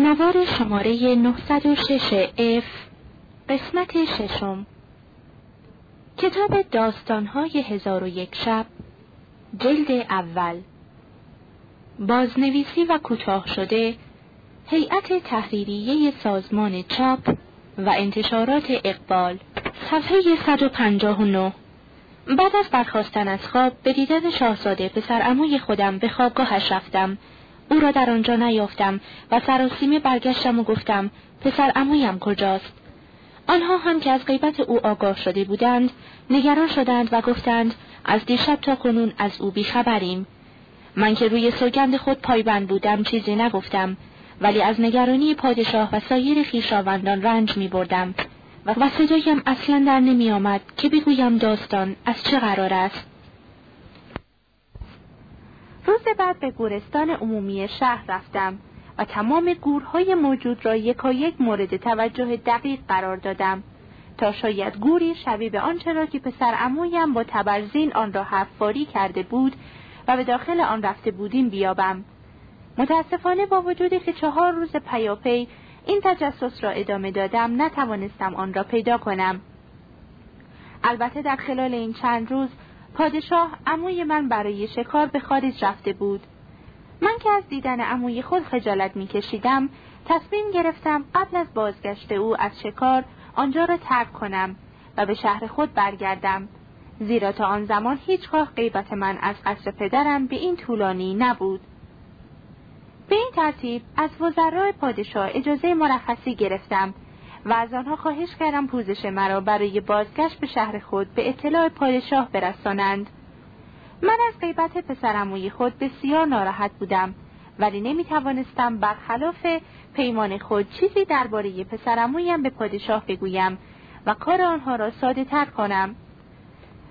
نوار شماره 906 اف قسمت ششم. کتاب داستانهای هزار و یک شب جلد اول. بازنویسی و کوتاه شده هیئت تحریریه سازمان چاپ و انتشارات اقبال. صفحه 159 بعد از برخواستن از خواب به دیدن شاهزاده پسر اموی خودم به خوابگاهش رفتم. او را در آنجا نیافتم و سراسیمه برگشتم و گفتم پسر امویم کجاست؟ آنها هم که از غیبت او آگاه شده بودند نگران شدند و گفتند از دیشب تا کنون از او بیخبریم. من که روی سوگند خود پایبند بودم چیزی نگفتم ولی از نگرانی پادشاه و سایر خویشاوندان رنج می بردم و صدایم اصلا در نمی آمد که بگویم داستان از چه قرار است. روز بعد به گورستان عمومی شهر رفتم و تمام گورهای موجود را یکایک مورد توجه دقیق قرار دادم تا شاید گوری شبیه به آنچه را که پسر امویم با تبرزین آن را حفاری کرده بود و به داخل آن رفته بودیم بیابم. متاسفانه با وجودی که چهار روز پیاپی این تجسس را ادامه دادم نتوانستم آن را پیدا کنم. البته در خلال این چند روز پادشاه عموی من برای شکار به خارج رفته بود. من که از دیدن عموی خود خجالت میکشیدم تصمیم گرفتم قبل از بازگشت او از شکار آنجا را ترک کنم و به شهر خود برگردم. زیرا تا آن زمان هیچگاه غیبت من از قصر پدرم به این طولانی نبود. به این ترتیب از وزرای پادشاه اجازه مرخصی گرفتم و از آنها خواهش کردم پوزش مرا برای بازگشت به شهر خود به اطلاع پادشاه برسانند. من از غیبت پسرموی خود بسیار ناراحت بودم ولی نمی توانستم برخلاف پیمان خود چیزی درباره پسرمویم به پادشاه بگویم و کار آنها را ساده تر کنم.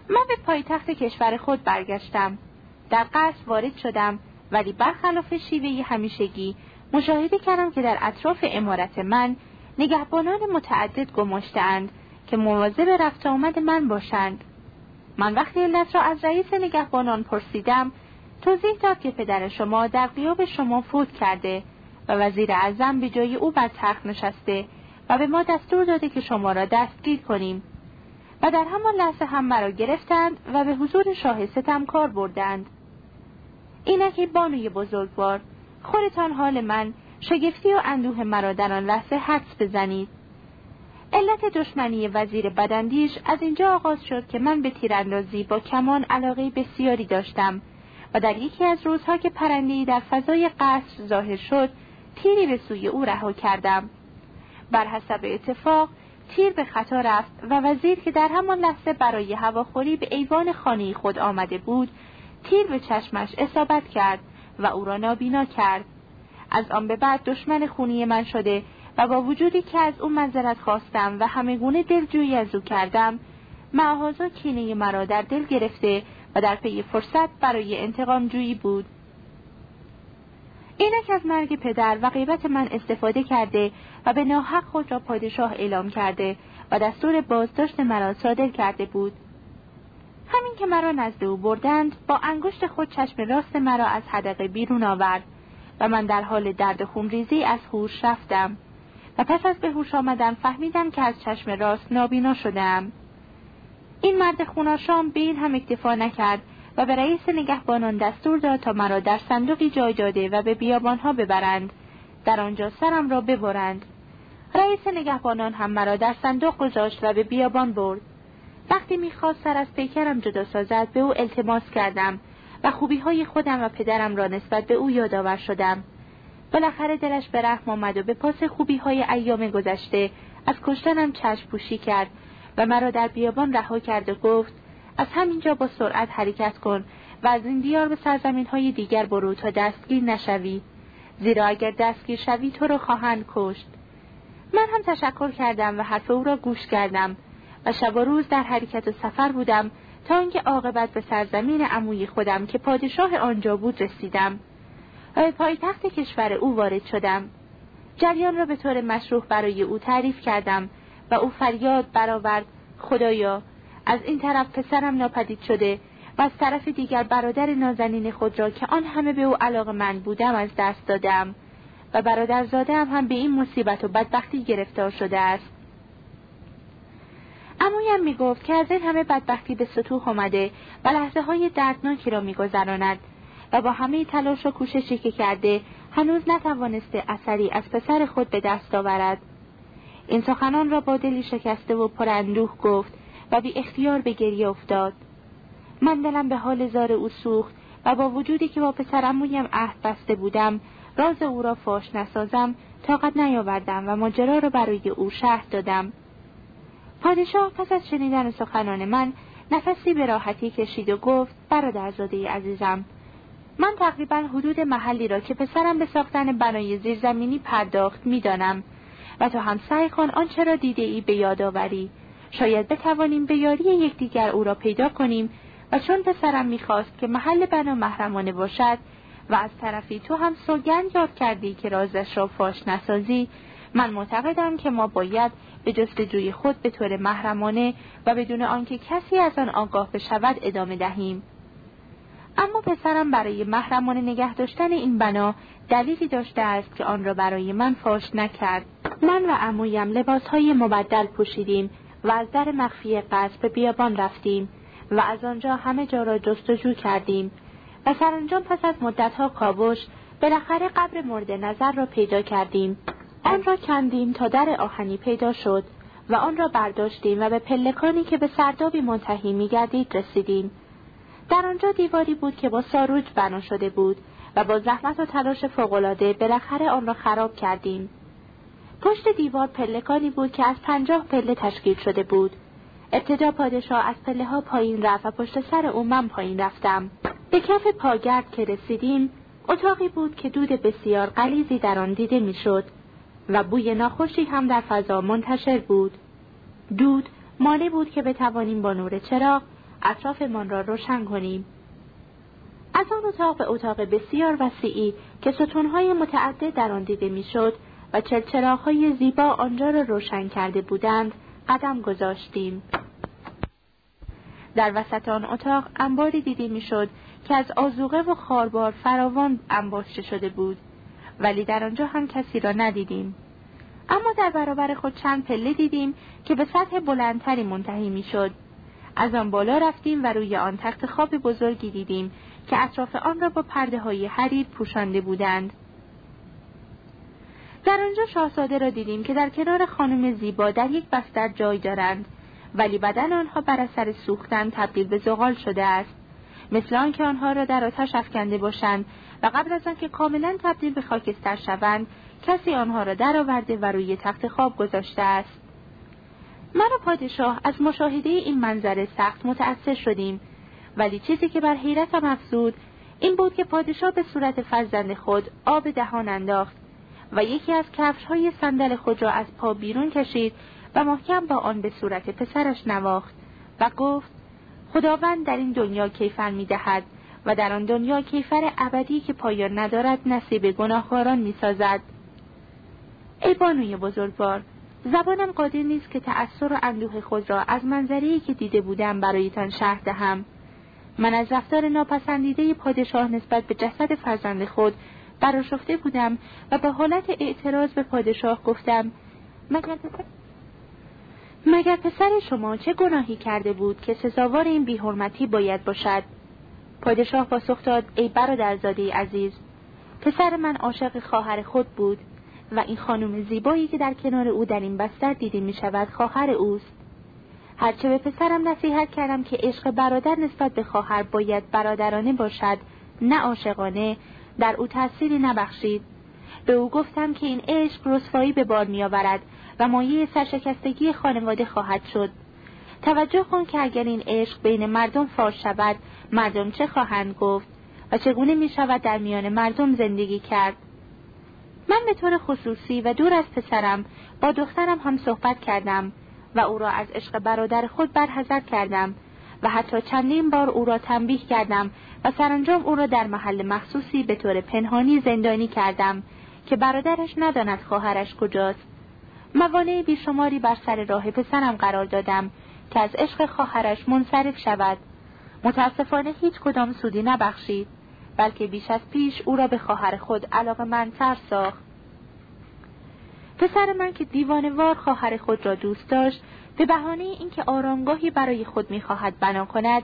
من به پایتخت کشور خود برگشتم. در قصر وارد شدم ولی برخلاف شیوه همیشگی مشاهده کردم که در اطراف امارت من نگهبانان متعدد گماشتهاند که مواظب رفت آمد من باشند. من وقتی علت را از رئیس نگهبانان پرسیدم توضیح داد که پدر شما در قیاب شما فوت کرده و وزیر اعظم به جای او بر تخت نشسته و به ما دستور داده که شما را دستگیر کنیم. و در همان لحظه هم مرا گرفتند و به حضور شاه کار بردند. اینکی بانوی بزرگوار خودتان حال من شگفتی و اندوه مرا در آن لحظه حدس بزنید. علت دشمنی وزیر بدندیش از اینجا آغاز شد که من به تیراندازی با کمان علاقه بسیاری داشتم و در یکی از روزها که پرندهای در فضای قصر ظاهر شد تیری به سوی او رها کردم. بر حسب اتفاق تیر به خطا رفت و وزیر که در همان لحظه برای هواخوری به ایوان خانه خود آمده بود تیر به چشمش اصابت کرد و او را نابینا کرد. از آن به بعد دشمن خونی من شده و با وجودی که از او منظرت خواستم و همه گونه دلجویی از او کردم معهازا کینه مرا در دل گرفته و در پی فرصت برای انتقام جویی بود. اینک از مرگ پدر و غیبت من استفاده کرده و به ناحق خود را پادشاه اعلام کرده و دستور بازداشت مرا صادر کرده بود. همین که مرا نزد او بردند با انگشت خود چشم راست مرا از حدقه بیرون آورد. و من در حال درد خونریزی از هوش رفتم. و پس از به هوش آمدن فهمیدم که از چشم راست نابینا شدم. این مرد خوناشام به این هم اکتفا نکرد و به رئیس نگهبانان دستور داد تا مرا در صندوقی جای داده و به بیابانها ببرند. در آنجا سرم را ببرند. رئیس نگهبانان هم مرا در صندوق گذاشت و به بیابان برد. وقتی می‌خواست سر از پیکرم جدا سازد به او التماس کردم. و خوبی های خودم و پدرم را نسبت به او یادآور شدم. بالاخره دلش به رحم آمد و به پاس خوبی های ایام گذشته از کشتنم چشم پوشی کرد و مرا در بیابان رها کرد و گفت از همینجا با سرعت حرکت کن و از این دیار به سرزمین های دیگر برو تا دستگیر نشوی. زیرا اگر دستگیر شوی تو را خواهند کشت. من هم تشکر کردم و حرف او را گوش کردم و شب و روز در حرکت و سفر بودم تا اینکه عاقبت به سرزمین عموی خودم که پادشاه آنجا بود رسیدم. و به پایتخت کشور او وارد شدم. جریان را به طور مشروع برای او تعریف کردم و او فریاد برآورد خدایا از این طرف پسرم ناپدید شده و از طرف دیگر برادر نازنین خود را که آن همه به او علاقه من بودم از دست دادم و برادرزاده هم, هم به این مصیبت و بدبختی گرفتار شده است. امویم می گفت که از این همه بدبختی به سطوح آمده و لحظه های دردناکی را میگذراند و با همه تلاش و کوششی که کرده هنوز نتوانسته اثری از پسر خود به دست آورد. این سخنان را با دلی شکسته و پراندوه گفت و بی اختیار به گریه افتاد. من دلم به حال زار او سوخت و با وجودی که با پسرمویم عهد بسته بودم راز او را فاش نسازم طاقت نیاوردم و ماجرا را برای او شهر دادم. پادشاه پس از شنیدن سخنان من نفسی به راحتی کشید و گفت برادرزاده عزیزم من تقریبا حدود محلی را که پسرم به ساختن بنای زیرزمینی پرداخت می‌دانم و تو هم سعی کن آنچه را دیده ای به یاد آوری. شاید بتوانیم به یاری یکدیگر او را پیدا کنیم و چون پسرم می‌خواست که محل بنا محرمانه باشد و از طرفی تو هم سوگند یاد کردی که رازش را فاش نسازی من معتقدم که ما باید به جستجوی خود به طور محرمانه و بدون آنکه کسی از آن آگاه بشود ادامه دهیم. اما پسرم برای محرمانه نگه داشتن این بنا دلیلی داشته است که آن را برای من فاش نکرد. من و عمویم لباسهای مبدل پوشیدیم و از در مخفی قصد به بیابان رفتیم و از آنجا همه جا را جستجو کردیم و سرانجام پس از مدتها کاوش بالاخره قبر مورد نظر را پیدا کردیم. آن را کندیم تا در آهنی پیدا شد و آن را برداشتیم و به پلکانی که به سردابی منتهی میگردید رسیدیم. در آنجا دیواری بود که با ساروج بنا شده بود و با زحمت و تلاش فوقالعاده بالاخره آن را خراب کردیم. پشت دیوار پلکانی بود که از پنجاه پله تشکیل شده بود. ابتدا پادشاه از پله ها پایین رفت و پشت سر او من پایین رفتم. به کف پاگرد که رسیدیم اتاقی بود که دود بسیار قلیزی در آن دیده می‌شد. و بوی ناخوشی هم در فضا منتشر بود. دود مانع بود که بتوانیم با نور چراغ اطرافمان را روشن کنیم. از آن اتاق به اتاق بسیار وسیعی که ستونهای متعدد در آن دیده می‌شد و چلچراغهای زیبا آنجا را روشن کرده بودند قدم گذاشتیم. در وسط آن اتاق انباری دیده می‌شد که از آزوقه و خاربار فراوان انباشته شده بود. ولی در آنجا هم کسی را ندیدیم. اما در برابر خود چند پله دیدیم که به سطح بلندتری منتهی می‌شد. از آن بالا رفتیم و روی آن تخت خواب بزرگی دیدیم که اطراف آن را با پرده های حریر پوشانده بودند. در آنجا شاهزاده را دیدیم که در کنار خانم زیبا در یک بستر جای دارند ولی بدن آنها بر اثر سوختن تبدیل به زغال شده است. مثل آنکه آنها را در آتش افکنده باشند و قبل از آنکه کاملا تبدیل به خاکستر شوند کسی آنها را درآورده و روی تخت خواب گذاشته است. من و پادشاه از مشاهده این منظره سخت متأثر شدیم. ولی چیزی که بر حیرتم افزود این بود که پادشاه به صورت فرزند خود آب دهان انداخت و یکی از کفش های صندل خود را از پا بیرون کشید و محکم با آن به صورت پسرش نواخت و گفت خداوند در این دنیا کیفر می دهد و در آن دنیا کیفر ابدی که پایان ندارد نصیب گناهکاران می سازد. ای بانوی بزرگوار زبانم قادر نیست که تأثیر و اندوه خود را از منظری که دیده بودم برایتان شهر دهم من از رفتار ناپسندیده پادشاه نسبت به جسد فرزند خود براشفته بودم و به حالت اعتراض به پادشاه گفتم مگر. مگر پسر شما چه گناهی کرده بود که سزاوار این بیحرمتی باید باشد؟ پادشاه پاسخ داد ای برادرزاده عزیز پسر من عاشق خواهر خود بود و این خانم زیبایی که در کنار او در این بستر دیده می شود خواهر اوست. هرچه به پسرم نصیحت کردم که عشق برادر نسبت به خواهر باید برادرانه باشد نه عاشقانه در او تأثیری نبخشید. به او گفتم که این عشق رسوایی به بار میآورد و مایه سرشکستگی خانواده خواهد شد. توجه کن که اگر این عشق بین مردم فاش شود مردم چه خواهند گفت و چگونه می شود در میان مردم زندگی کرد؟ من به طور خصوصی و دور از پسرم با دخترم هم صحبت کردم و او را از عشق برادر خود برحضر کردم و حتی چندین بار او را تنبیه کردم و سرانجام او را در محل مخصوصی به طور پنهانی زندانی کردم که برادرش نداند خواهرش کجاست. موانع بیشماری بر سر راه پسرم قرار دادم که از عشق خواهرش منصرف شود. متاسفانه هیچ کدام سودی نبخشید بلکه بیش از پیش او را به خواهر خود علاقه منتر ساخت. پسر من که دیوانوار خواهر خود را دوست داشت به بهانه اینکه آرامگاهی برای خود می‌خواهد بنا کند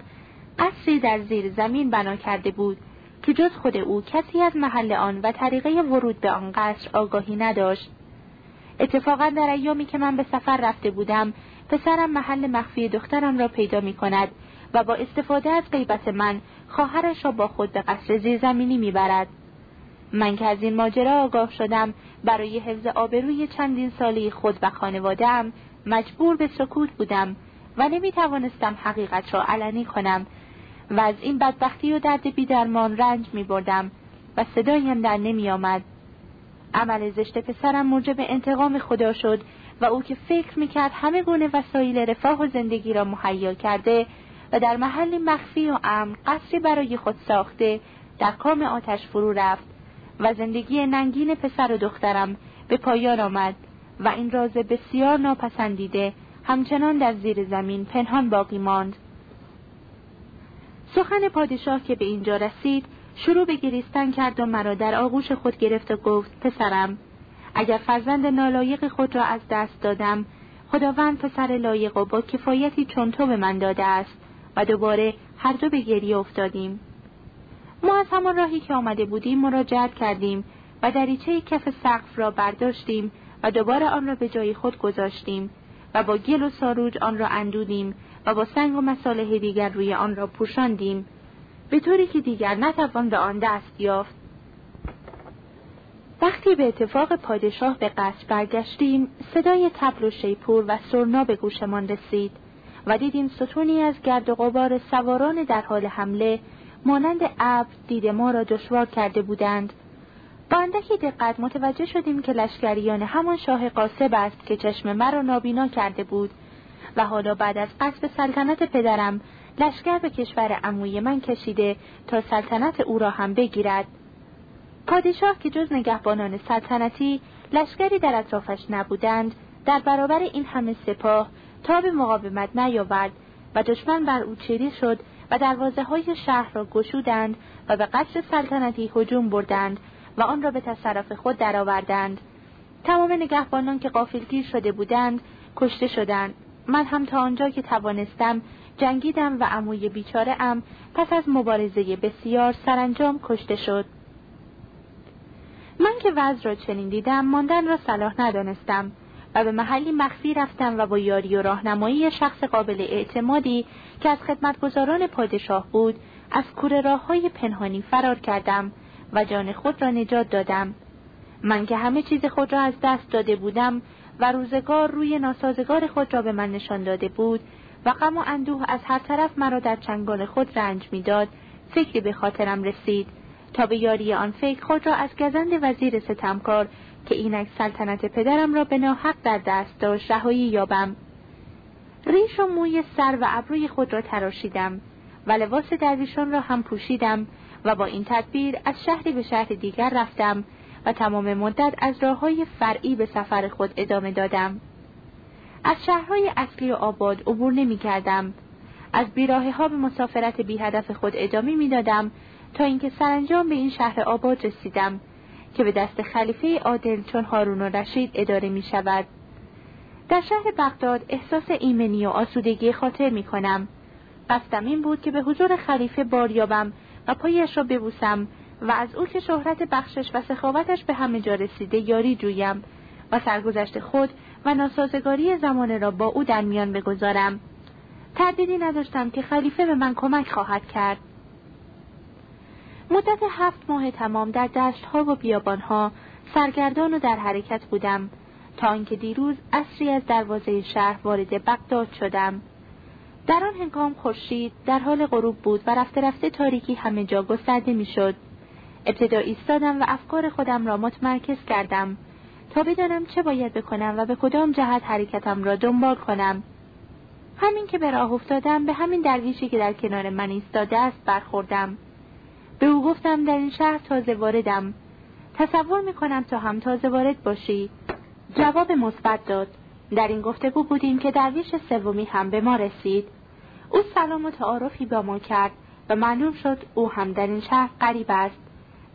قصری در زیر زمین بنا کرده بود که جز خود او کسی از محل آن و طریقه ورود به آن قصر آگاهی نداشت. اتفاقا در ایامی که من به سفر رفته بودم پسرم محل مخفی دخترم را پیدا می کند و با استفاده از غیبت من خواهرش را با خود به قصر زیرزمینی می‌برد من که از این ماجرا آگاه شدم برای حفظ آبروی چندین سالی خود و خانوادهام مجبور به سکوت بودم و نمی توانستم حقیقت را علنی کنم و از این بدبختی و درد بیدرمان رنج می بردم و صدایم در نمی آمد. عمل زشت پسرم موجب انتقام خدا شد و او که فکر می کرد همه گونه وسایل رفاه و زندگی را مهیا کرده و در محلی مخفی و امن قصری برای خود ساخته در کام آتش فرو رفت و زندگی ننگین پسر و دخترم به پایان آمد و این راز بسیار ناپسندیده همچنان در زیر زمین پنهان باقی ماند. سخن پادشاه که به اینجا رسید شروع به گریستن کرد و مرا در آغوش خود گرفت و گفت پسرم اگر فرزند نالایق خود را از دست دادم خداوند پسر لایق و با کفایتی چون تو به من داده است و دوباره هر دو به گریه افتادیم. ما از همان راهی که آمده بودیم مراجعت کردیم و دریچه کف سقف را برداشتیم و دوباره آن را به جای خود گذاشتیم و با گل و ساروج آن را اندودیم و با سنگ و مساله دیگر روی آن را پوشاندیم. به طوری که دیگر نتوان به آن دست یافت. وقتی به اتفاق پادشاه به قصر برگشتیم صدای تبل و شیپور و سرنا به گوشمان رسید و دیدیم ستونی از گرد و غبار سواران در حال حمله مانند ابر دید ما را دشوار کرده بودند. با اندکی دقت متوجه شدیم که لشکریان همان شاه قاسب است که چشم مرا نابینا کرده بود و حالا بعد از قصد سلطنت پدرم لشکر به کشور عموی من کشیده تا سلطنت او را هم بگیرد. پادشاه که جز نگهبانان سلطنتی لشکری در اطرافش نبودند در برابر این همه سپاه تا به مقاومت نیاورد و دشمن بر او چیری شد و دروازه های شهر را گشودند و به قصر سلطنتی هجوم بردند و آن را به تصرف خود درآوردند. تمام نگهبانان که قافلگیر شده بودند کشته شدند. من هم تا آنجا که توانستم جنگیدم و عموی بیچاره ام پس از مبارزه بسیار سرانجام کشته شد. من که وضع را چنین دیدم ماندن را صلاح ندانستم و به محلی مخفی رفتم و با یاری و راهنمایی شخص قابل اعتمادی که از خدمتگزاران پادشاه بود از کوره راه های پنهانی فرار کردم و جان خود را نجات دادم. من که همه چیز خود را از دست داده بودم و روزگار روی ناسازگار خود را به من نشان داده بود و غم و اندوه از هر طرف مرا در چنگال خود رنج می‌داد. فکری به خاطرم رسید. تا به یاری آن فکر خود را از گزند وزیر ستمکار که اینک سلطنت پدرم را به ناحق در دست داشت رهایی یابم. ریش و موی سر و ابروی خود را تراشیدم و لباس درویشان را هم پوشیدم و با این تدبیر از شهری به شهر دیگر رفتم و تمام مدت از راه های فرعی به سفر خود ادامه دادم. از شهرهای اصلی و آباد عبور نمی کردم. از بیراه ها به مسافرت بی هدف خود ادامه می دادم تا اینکه سرانجام به این شهر آباد رسیدم که به دست خلیفه عادل چون هارون و رشید اداره می شود. در شهر بغداد احساس ایمنی و آسودگی خاطر می کنم. قصدم این بود که به حضور خلیفه باریابم و پایش را ببوسم و از او که شهرت بخشش و سخاوتش به همه جا رسیده یاری جویم و سرگذشت خود و ناسازگاری زمانه را با او در میان بگذارم. تردیدی نداشتم که خلیفه به من کمک خواهد کرد. مدت هفت ماه تمام در دشتها و بیابانها سرگردان و در حرکت بودم تا اینکه دیروز اصری از دروازه شهر وارد بغداد شدم. در آن هنگام خورشید در حال غروب بود و رفته رفته تاریکی همه جا گسترده می‌شد. ابتدا ایستادم و افکار خودم را متمرکز کردم. تا بدانم چه باید بکنم و به کدام جهت حرکتم را دنبال کنم. همین که به راه افتادم به همین درویشی که در کنار من ایستاده است برخوردم. به او گفتم در این شهر تازه واردم. تصور می‌کنم تا هم تازه وارد باشی. جواب مثبت داد. در این گفتگو بودیم که درویش سومی هم به ما رسید. او سلام و تعارفی با ما کرد و معلوم شد او هم در این شهر قریب است.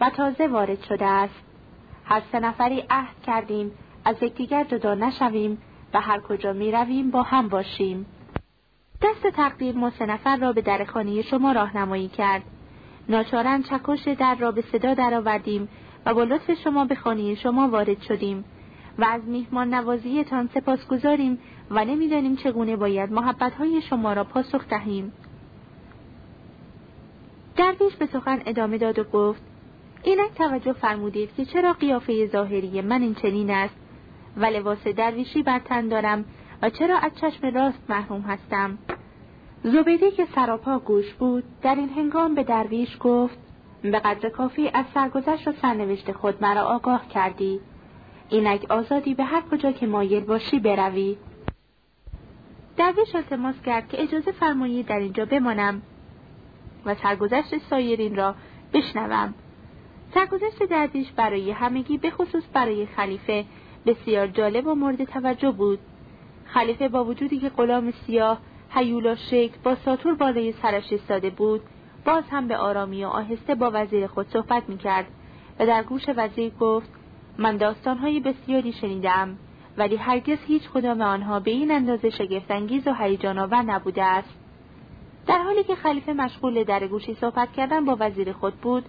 و تازه وارد شده است هر سه نفری عهد کردیم از یکدیگر جدا نشویم و هر کجا می رویم با هم باشیم. دست تقدیر ما سه نفر را به در خانه شما راهنمایی کرد. ناچارن چکش در را به صدا درآوردیم و با لطف شما به خانه شما وارد شدیم و از میهمان نوازیتان سپاس گذاریم و نمی‌دانیم چگونه باید محبتهای شما را پاسخ دهیم. درویش به سخن ادامه داد و گفت اینک توجه فرمودید که چرا قیافه ظاهری من این چنین است و لباس درویشی بر تن دارم و چرا از چشم راست محروم هستم؟ زبیده که سراپا گوش بود در این هنگام به درویش گفت به قدر کافی از سرگذشت و سرنوشت خود مرا آگاه کردی. اینک آزادی به هر کجا که مایل باشی بروی. درویش التماس کرد که اجازه فرمایید در اینجا بمانم و سرگذشت سایرین را بشنوم. سرگذشت درویش برای همگی به خصوص برای خلیفه بسیار جالب و مورد توجه بود. خلیفه با وجودی که غلام سیاه هیولا شکل با ساتور بالای سرش ایستاده بود باز هم به آرامی و آهسته با وزیر خود صحبت می‌کرد و در گوش وزیر گفت من داستانهای بسیاری شنیدم ولی هرگز هیچ کدام آنها به این اندازه شگفتانگیز و هیجانآور نبوده است. در حالی که خلیفه مشغول در گوشی صحبت کردن با وزیر خود بود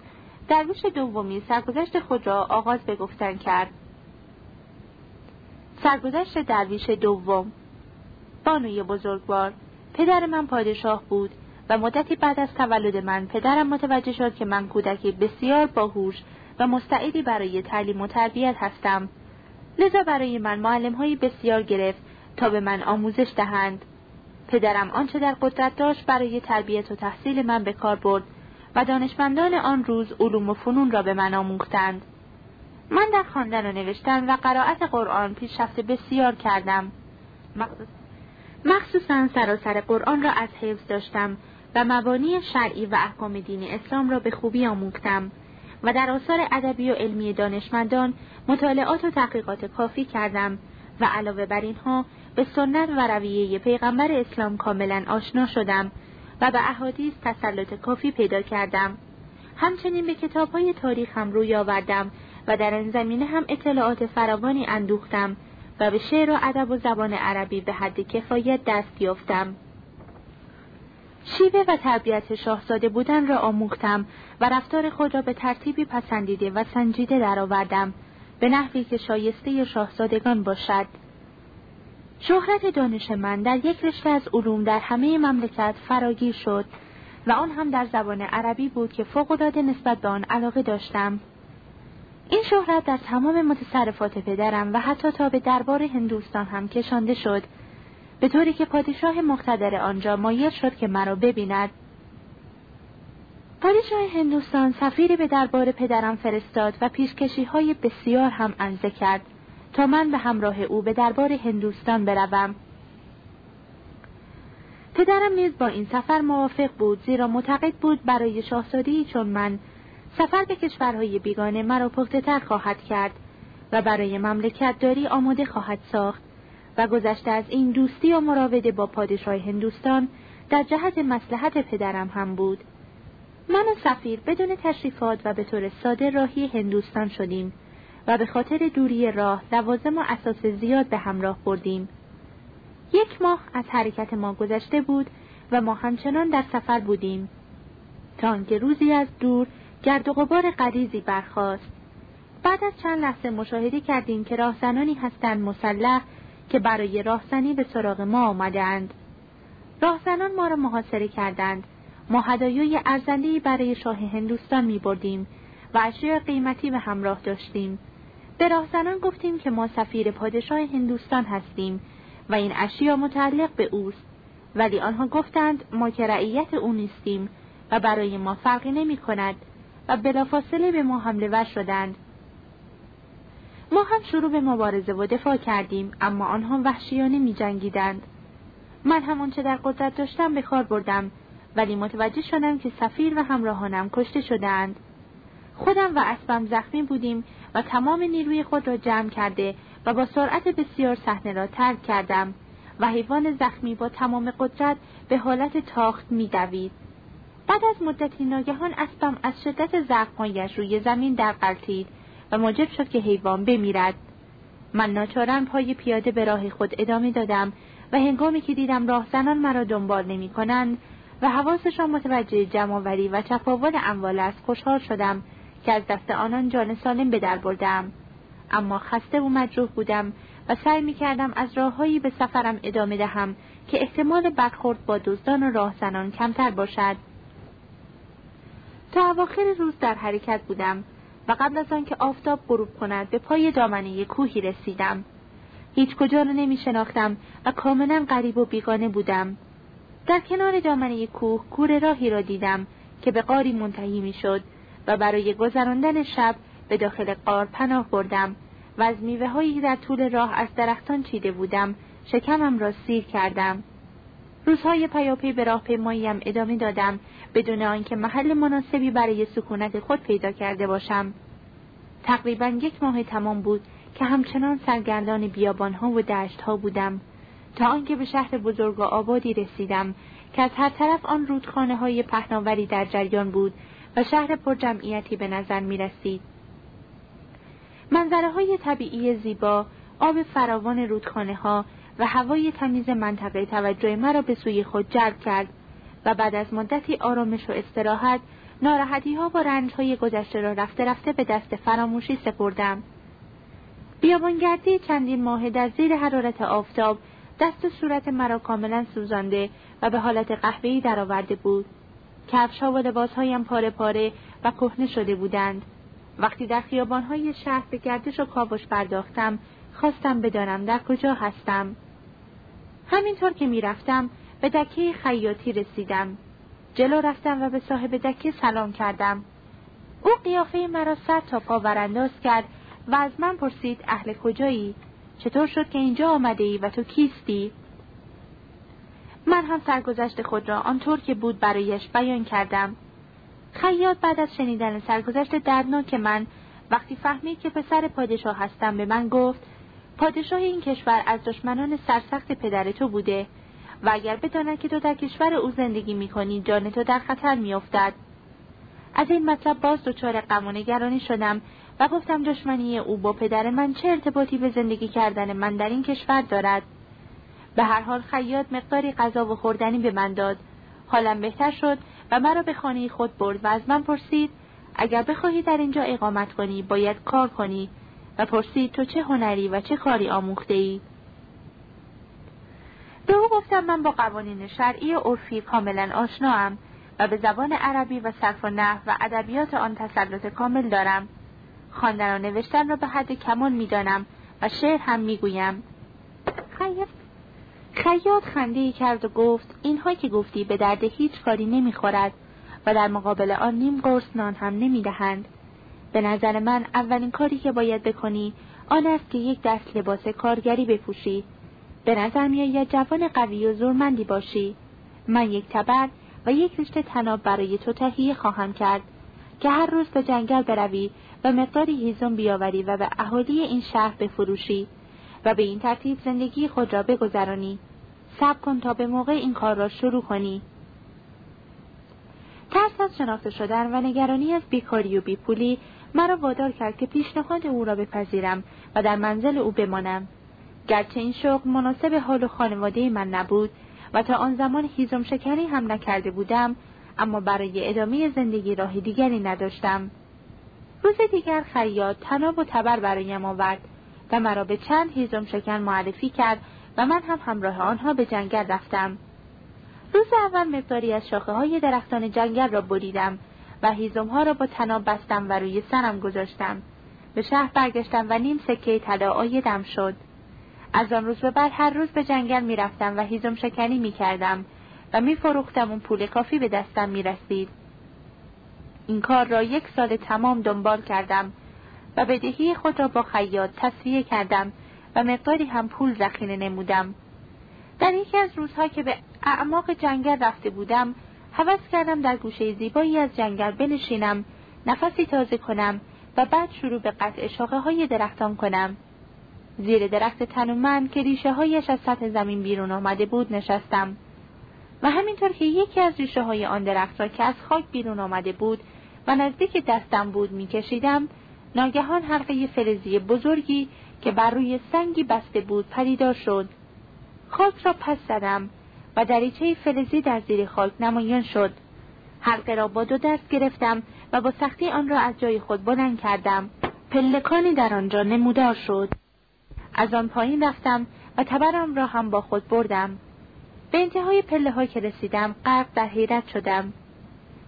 درویش دومی سرگذشت خود را آغاز به گفتن کرد. سرگذشت درویش دوم. بانوی بزرگوار پدر من پادشاه بود و مدتی بعد از تولد من پدرم متوجه شد که من کودکی بسیار باهوش و مستعدی برای تعلیم و تربیت هستم. لذا برای من معلم بسیار گرفت تا به من آموزش دهند. پدرم آنچه در قدرت داشت برای تربیت و تحصیل من به کار برد. و دانشمندان آن روز علوم و فنون را به من آموختند. من در خواندن و نوشتن و قرائت قرآن پیشرفت بسیار کردم. مخصوصا سراسر قرآن را از حفظ داشتم و مبانی شرعی و احکام دین اسلام را به خوبی آموختم و در آثار ادبی و علمی دانشمندان مطالعات و تحقیقات کافی کردم و علاوه بر اینها به سنت و رویه پیغمبر اسلام کاملا آشنا شدم و به احادیث تسلط کافی پیدا کردم همچنین به کتاب های تاریخ هم روی آوردم و در این زمینه هم اطلاعات فراوانی اندوختم و به شعر و ادب و زبان عربی به حد کفایت دست یافتم. شیوه و تربیت شاهزاده بودن را آموختم و رفتار خود را به ترتیبی پسندیده و سنجیده درآوردم به نحوی که شایسته شاهزادگان باشد. شهرت دانش من در یک رشته از علوم در همه مملکت فراگیر شد و آن هم در زبان عربی بود که فوقالعاده نسبت به آن علاقه داشتم. این شهرت در تمام متصرفات پدرم و حتی تا به دربار هندوستان هم کشانده شد به طوری که پادشاه مقتدر آنجا مایل شد که مرا ببیند پادشاه هندوستان سفیری به دربار پدرم فرستاد و پیشکشی های بسیار هم انزه کرد تا من به همراه او به دربار هندوستان بروم. پدرم نیز با این سفر موافق بود زیرا معتقد بود برای شاهزادهای چون من سفر به کشورهای بیگانه مرا پختهتر خواهد کرد و برای مملکت داری آماده خواهد ساخت و گذشته از این دوستی و مراوده با پادشاه هندوستان در جهت مسلحت پدرم هم بود. من و سفیر بدون تشریفات و به طور ساده راهی هندوستان شدیم. و به خاطر دوری راه لوازم و اساس زیاد به همراه بردیم. یک ماه از حرکت ما گذشته بود و ما همچنان در سفر بودیم. تا آنکه روزی از دور گرد و غبار غریزی برخاست. بعد از چند لحظه مشاهده کردیم که راهزنانی هستند مسلح که برای راهزنی به سراغ ما آمدند راهزنان ما را محاصره کردند. ما هدایای ارزندهای برای شاه هندوستان می بردیم و اشیاء قیمتی به همراه داشتیم. به راهزنان گفتیم که ما سفیر پادشاه هندوستان هستیم و این اشیا متعلق به اوست ولی آنها گفتند ما که رعیت او نیستیم و برای ما فرقی نمی کند و بلافاصله به ما حمله ور شدند ما هم شروع به مبارزه و دفاع کردیم اما آنها وحشیانه می جنگیدند. من هم چه در قدرت داشتم به کار بردم ولی متوجه شدم که سفیر و همراهانم کشته شدند. خودم و اسبم زخمی بودیم و تمام نیروی خود را جمع کرده و با سرعت بسیار صحنه را ترک کردم و حیوان زخمی با تمام قدرت به حالت تاخت میدوید. بعد از مدتی ناگهان اسبم از شدت زخمهایش روی زمین در قلتید و موجب شد که حیوان بمیرد من ناچارن پای پیاده به راه خود ادامه دادم و هنگامی که دیدم راهزنان مرا دنبال نمی کنند و حواسشان متوجه جمعآوری و چپاول اموال است خوشحال شدم که از دست آنان جان سالم به در بردم. اما خسته و مجروح بودم و سعی می کردم از راههایی به سفرم ادامه دهم که احتمال برخورد با دزدان و راهزنان کمتر باشد. تا اواخر روز در حرکت بودم و قبل از آنکه آفتاب غروب کند به پای دامنه کوهی رسیدم. هیچ کجا را نمی شناختم و کاملا غریب و بیگانه بودم. در کنار دامنه کوه کور راهی را دیدم که به قاری منتهی می شد و برای گذراندن شب به داخل قار پناه بردم و از میوه هایی در طول راه از درختان چیده بودم شکمم را سیر کردم. روزهای پیاپی به راهپیماییم ادامه دادم بدون آنکه محل مناسبی برای سکونت خود پیدا کرده باشم. تقریبا یک ماه تمام بود که همچنان سرگردان بیابانها و دشتها بودم. تا آنکه به شهر بزرگ و آبادی رسیدم که از هر طرف آن رودخانه های پهناوری در جریان بود و شهر پر جمعیتی به نظر می رسید. منظره های طبیعی زیبا، آب فراوان رودخانه ها و هوای تمیز منطقه توجه مرا به سوی خود جلب کرد و بعد از مدتی آرامش و استراحت ناراحتی ها و رنج های گذشته را رفته رفته به دست فراموشی سپردم. بیابانگردی چندین ماه در زیر حرارت آفتاب دست و صورت مرا کاملا سوزانده و به حالت قهوه‌ای درآورده بود. کفشها و لباسهایم پاره پاره و کهنه شده بودند. وقتی در خیابانهای شهر به گردش و کاوش پرداختم خواستم بدانم در کجا هستم. همینطور که می‌رفتم به دکه خیاطی رسیدم. جلو رفتم و به صاحب دکه سلام کردم. او قیافه مرا سر تا پا ورانداز کرد و از من پرسید اهل کجایی؟ چطور شد که اینجا آمده ای و تو کیستی؟ من هم سرگذشت خود را آنطور که بود برایش بیان کردم. خیاط بعد از شنیدن سرگذشت دردناک من وقتی فهمید که پسر پادشاه هستم به من گفت پادشاه این کشور از دشمنان سرسخت پدر تو بوده و اگر بداند که تو در کشور او زندگی می‌کنی جان تو در خطر میافتد. از این مطلب باز دچار غم و نگرانی شدم و گفتم دشمنی او با پدر من چه ارتباطی به زندگی کردن من در این کشور دارد؟ به هر حال خیاط مقداری غذا و خوردنی به من داد. حالم بهتر شد و مرا به خانه خود برد و از من پرسید اگر بخواهی در اینجا اقامت کنی باید کار کنی؟ و پرسید تو چه هنری و چه کاری آموخته ای؟ به او گفتم من با قوانین شرعی عرفی کاملا آشناام و به زبان عربی و صرف و نحو و ادبیات آن تسلط کامل دارم. خواندن و نوشتن را به حد کمال می‌دانم و شعر هم می‌گویم. خیاط خیاط خنده کرد و گفت اینها که گفتی به درد هیچ کاری نمی‌خورد و در مقابل آن نیم قرص نان هم نمی‌دهند. به نظر من اولین کاری که باید بکنی آن است که یک دست لباس کارگری بپوشی. به نظر میآید جوان قوی و زورمندی باشی. من یک تبر و یک رشته تناب برای تو تهیه خواهم کرد که هر روز به جنگل بروی و مقداری هیزم بیاوری و به اهالی این شهر بفروشی. و به این ترتیب زندگی خود را بگذرانی. صبر کن تا به موقع این کار را شروع کنی. ترس از شناخته شدن و نگرانی از بیکاری و بیپولی مرا وادار کرد که پیشنهاد او را بپذیرم و در منزل او بمانم. گرچه این شغل مناسب حال و خانواده من نبود و تا آن زمان هیزم شکنی هم نکرده بودم اما برای ادامه زندگی راه دیگری نداشتم. روز دیگر خیاط تناب و تبر برایم آورد و مرا به چند هیزم شکن معرفی کرد و من هم همراه آنها به جنگل رفتم. روز اول مقداری از شاخه های درختان جنگل را بریدم و ها را با تناب بستم و روی سرم گذاشتم. به شهر برگشتم و نیم سکه طلا آیدم شد. از آن روز به بعد هر روز به جنگل می‌رفتم و هیزم شکنی می‌کردم و میفروختم اون پول کافی به دستم می‌رسید. این کار را یک سال تمام دنبال کردم. و بدهی خود را با خیاط تصویه کردم و مقداری هم پول ذخیره نمودم. در یکی از روزها که به اعماق جنگل رفته بودم حوض کردم در گوشه زیبایی از جنگل بنشینم نفسی تازه کنم و بعد شروع به قطع شاخه های درختان کنم. زیر درخت تنومند که ریشه هایش از سطح زمین بیرون آمده بود نشستم. و همینطور که یکی از ریشه های آن درخت را که از خاک بیرون آمده بود و نزدیک دستم بود میکشیدم ناگهان حلقه فلزی بزرگی که بر روی سنگی بسته بود پدیدار شد. خاک را پس زدم و دریچه فلزی در زیر خاک نمایان شد. حلقه را با دو دست گرفتم و با سختی آن را از جای خود بلند کردم. پلکانی در آنجا نمودار شد. از آن پایین رفتم و تبرم را هم با خود بردم. به انتهای پله های که رسیدم غرق در حیرت شدم.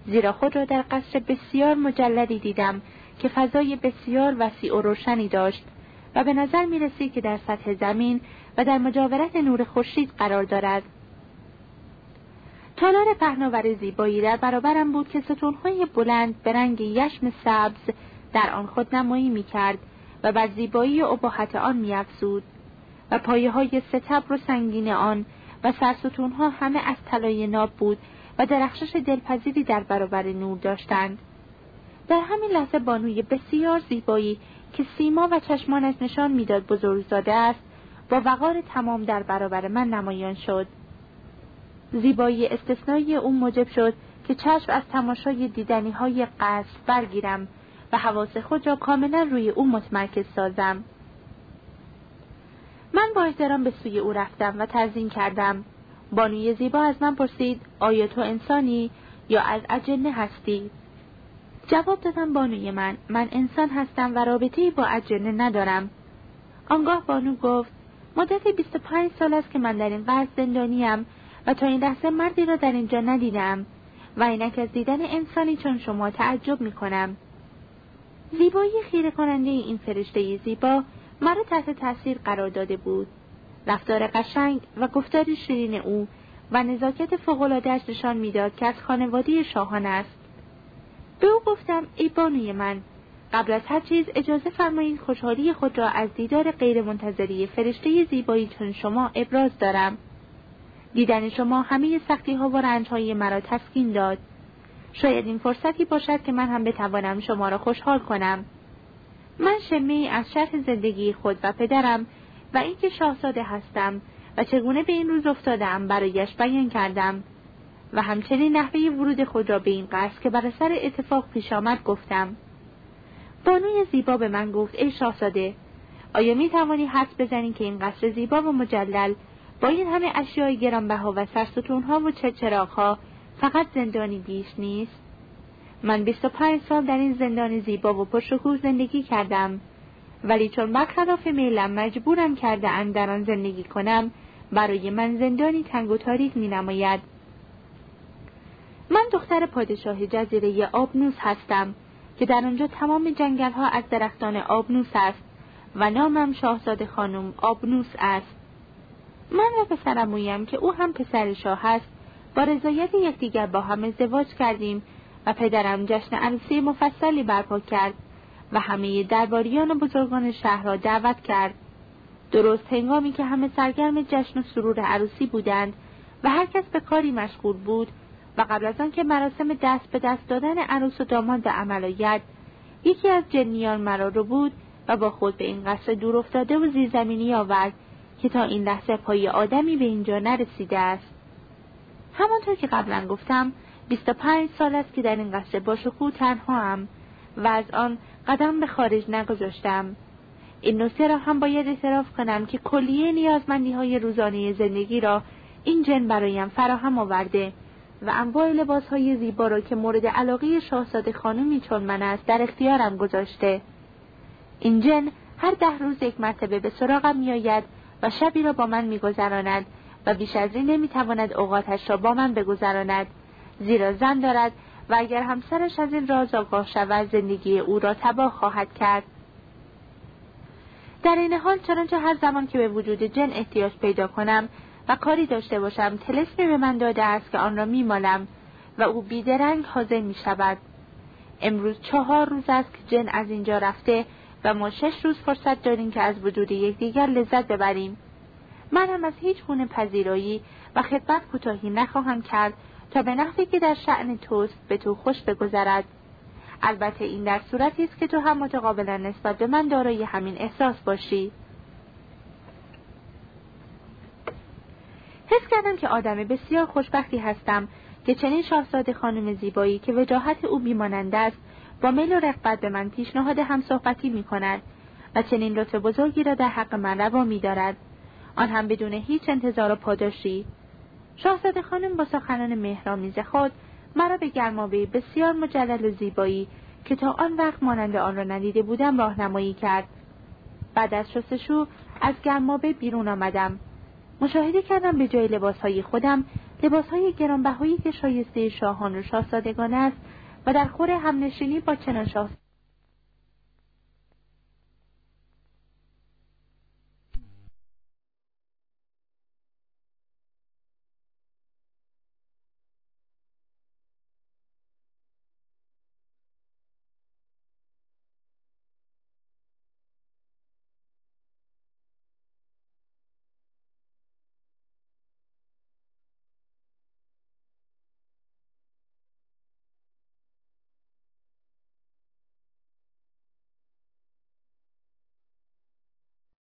زیرا خود را در قصر بسیار مجلدی دیدم که فضای بسیار وسیع و روشنی داشت و به نظر می رسید که در سطح زمین و در مجاورت نور خورشید قرار دارد. تالار پهناور زیبایی در برابرم بود که ستونهای بلند به رنگ یشم سبز در آن خود نمایی می کرد و بر زیبایی و اباحت آن می افزود و پایه های ستبر و سنگین آن و سرستونها همه از طلای ناب بود و درخشش دلپذیری در برابر نور داشتند. در همین لحظه بانوی بسیار زیبایی که سیما و چشمانش نشان می‌داد بزرگزاده است با وقار تمام در برابر من نمایان شد. زیبایی استثنایی او موجب شد که چشم از تماشای دیدنی های قصر برگیرم و حواس خود را کاملا روی او متمرکز سازم. من با احترام به سوی او رفتم و تعظیم کردم. بانوی زیبا از من پرسید آیا تو انسانی یا از اجنه هستی؟ جواب دادم بانوی من من انسان هستم و رابطه با اجنه ندارم آنگاه بانو گفت مدت 25 سال است که من در این قصد زندانیم و تا این لحظه مردی را در اینجا ندیدم و اینک از دیدن انسانی چون شما تعجب می کنم. زیبایی خیره کننده این فرشته زیبا مرا تحت تاثیر قرار داده بود. رفتار قشنگ و گفتار شیرین او و نزاکت فوقالعادهاش نشان می‌داد که از خانواده شاهان است. به او گفتم ای بانوی من قبل از هر چیز اجازه فرمایید خوشحالی خود را از دیدار غیرمنتظری فرشته زیبایی چون شما ابراز دارم. دیدن شما همه سختی ها و رنج های مرا تسکین داد. شاید این فرصتی باشد که من هم بتوانم شما را خوشحال کنم. من شمه از شرح زندگی خود و پدرم و اینکه شاهزاده هستم و چگونه به این روز افتادم برایش بیان کردم و همچنین نحوه ورود خود را به این قصر که بر سر اتفاق پیش آمد گفتم. بانوی زیبا به من گفت ای شاهزاده آیا می توانی حد بزنی که این قصر زیبا و مجلل با این همه اشیای گرانبها و سرستونها و چراغها فقط زندانی بیش نیست من 25 سال در این زندان زیبا و پرشکوه زندگی کردم ولی چون برخلاف میلم مجبورم کرده در آن زندگی کنم برای من زندانی تنگ و تاریک می نماید. من دختر پادشاه جزیره آبنوس هستم که در آنجا تمام جنگل ها از درختان آبنوس است و نامم شاهزاده خانم آبنوس است. من و پسرم که او هم پسر شاه است با رضایت یکدیگر با هم ازدواج کردیم و پدرم جشن عروسی مفصلی برپا کرد و همه درباریان و بزرگان شهر را دعوت کرد درست هنگامی که همه سرگرم جشن و سرور عروسی بودند و هر کس به کاری مشغول بود و قبل از آنکه مراسم دست به دست دادن عروس و داماد به عمل آید یکی از جنیان مرا رو بود و با خود به این قصر دور افتاده و زیرزمینی آورد که تا این لحظه پای آدمی به اینجا نرسیده است. همانطور که قبلا گفتم 25 سال است که در این قصر با شکوه تنها هم و از آن قدم به خارج نگذاشتم. این نکته را هم باید اعتراف کنم که کلیه نیازمندی های روزانه زندگی را این جن برایم فراهم آورده. و انواع لباس های زیبا را که مورد علاقه شاهزاده خانمی چون من است در اختیارم گذاشته. این جن هر ده روز یک مرتبه به سراغم میآید و شبی را با من میگذراند و بیش از این نمی‌تواند اوقاتش را با من بگذراند. زیرا زن دارد و اگر همسرش از این راز آگاه شود زندگی او را تباه خواهد کرد. در این حال چنانچه هر زمان که به وجود جن احتیاج پیدا کنم و کاری داشته باشم. تلسمی به من داده است که آن را میمالم و او بیدرنگ حاضر می شود. امروز چهار روز است که جن از اینجا رفته و ما شش روز فرصت داریم که از وجود یکدیگر لذت ببریم. من هم از هیچ گونه پذیرایی و خدمت کوتاهی نخواهم کرد تا به نحوی که در شعن توست به تو خوش بگذرد. البته این در صورتی است که تو هم متقابلا نسبت به من دارای همین احساس باشی. حس کردم که آدم بسیار خوشبختی هستم که چنین شاهزاده خانم زیبایی که وجاهت او بیمانند است با میل و رغبت به من پیشنهاد همصحبتی می کند و چنین لطف بزرگی را در حق من روا می‌دارد. آن هم بدون هیچ انتظار و پاداشی. شاهزاده خانم با سخنان مهرآمیز خود مرا به گرمابه بسیار مجلل و زیبایی که تا آن وقت مانند آن را ندیده بودم راهنمایی کرد. بعد از شستشو از گرمابه بیرون آمدم. مشاهده کردم به جای لباسهای خودم لباسهای گرانبهایی که شایسته شاهان و شاهزادگان است و در خور همنشینی با چنان شاه